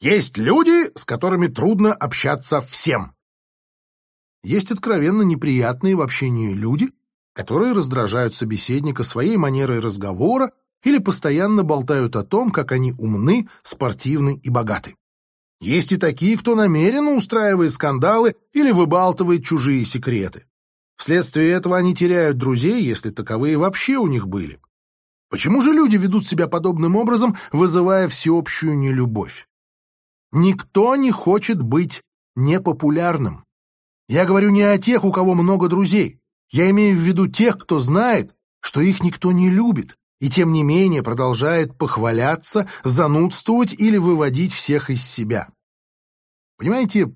Есть люди, с которыми трудно общаться всем. Есть откровенно неприятные в общении люди, которые раздражают собеседника своей манерой разговора или постоянно болтают о том, как они умны, спортивны и богаты. Есть и такие, кто намеренно устраивает скандалы или выбалтывает чужие секреты. Вследствие этого они теряют друзей, если таковые вообще у них были. Почему же люди ведут себя подобным образом, вызывая всеобщую нелюбовь? Никто не хочет быть непопулярным. Я говорю не о тех, у кого много друзей. Я имею в виду тех, кто знает, что их никто не любит, и тем не менее продолжает похваляться, занудствовать или выводить всех из себя. Понимаете,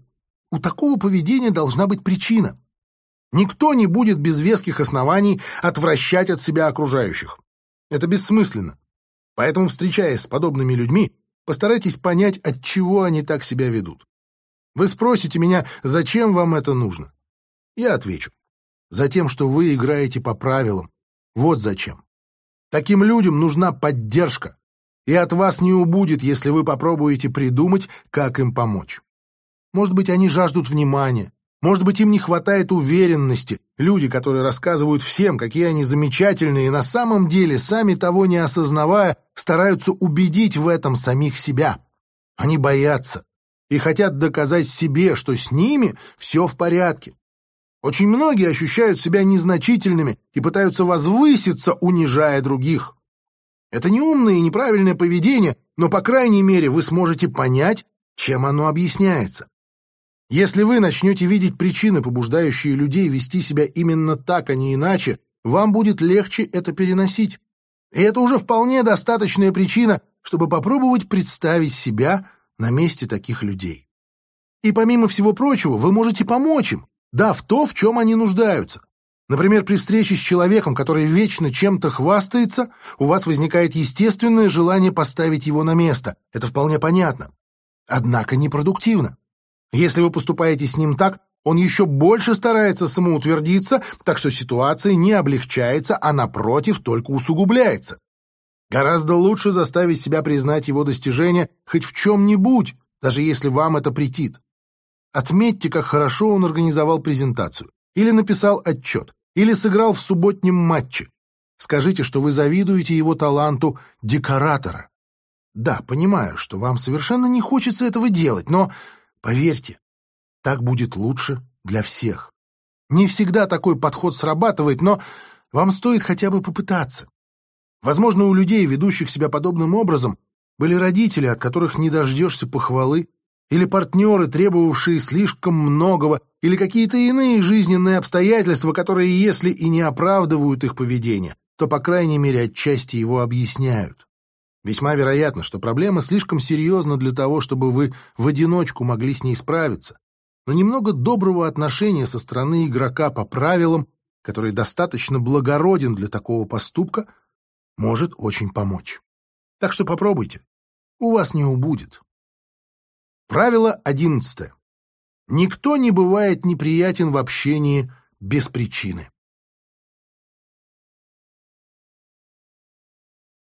у такого поведения должна быть причина. Никто не будет без веских оснований отвращать от себя окружающих. Это бессмысленно. Поэтому, встречаясь с подобными людьми, постарайтесь понять, от чего они так себя ведут. Вы спросите меня, зачем вам это нужно? Я отвечу. Затем, что вы играете по правилам. Вот зачем. Таким людям нужна поддержка, и от вас не убудет, если вы попробуете придумать, как им помочь. Может быть, они жаждут внимания, может быть, им не хватает уверенности. Люди, которые рассказывают всем, какие они замечательные, и на самом деле, сами того не осознавая, стараются убедить в этом самих себя. Они боятся и хотят доказать себе, что с ними все в порядке. Очень многие ощущают себя незначительными и пытаются возвыситься, унижая других. Это неумное и неправильное поведение, но, по крайней мере, вы сможете понять, чем оно объясняется. Если вы начнете видеть причины, побуждающие людей вести себя именно так, а не иначе, вам будет легче это переносить. И это уже вполне достаточная причина, чтобы попробовать представить себя на месте таких людей. И помимо всего прочего, вы можете помочь им, дав то, в чем они нуждаются. Например, при встрече с человеком, который вечно чем-то хвастается, у вас возникает естественное желание поставить его на место. Это вполне понятно. Однако непродуктивно. Если вы поступаете с ним так, он еще больше старается самоутвердиться, так что ситуация не облегчается, а напротив только усугубляется. Гораздо лучше заставить себя признать его достижения хоть в чем-нибудь, даже если вам это претит. Отметьте, как хорошо он организовал презентацию, или написал отчет, или сыграл в субботнем матче. Скажите, что вы завидуете его таланту декоратора. Да, понимаю, что вам совершенно не хочется этого делать, но, поверьте, так будет лучше для всех. Не всегда такой подход срабатывает, но вам стоит хотя бы попытаться. Возможно, у людей, ведущих себя подобным образом, были родители, от которых не дождешься похвалы, или партнеры, требовавшие слишком многого, или какие-то иные жизненные обстоятельства, которые, если и не оправдывают их поведение, то, по крайней мере, отчасти его объясняют. Весьма вероятно, что проблема слишком серьезна для того, чтобы вы в одиночку могли с ней справиться, но немного доброго отношения со стороны игрока по правилам, который достаточно благороден для такого поступка, может очень помочь. Так что попробуйте. У вас не убудет. Правило одиннадцатое. Никто не бывает неприятен в общении без причины.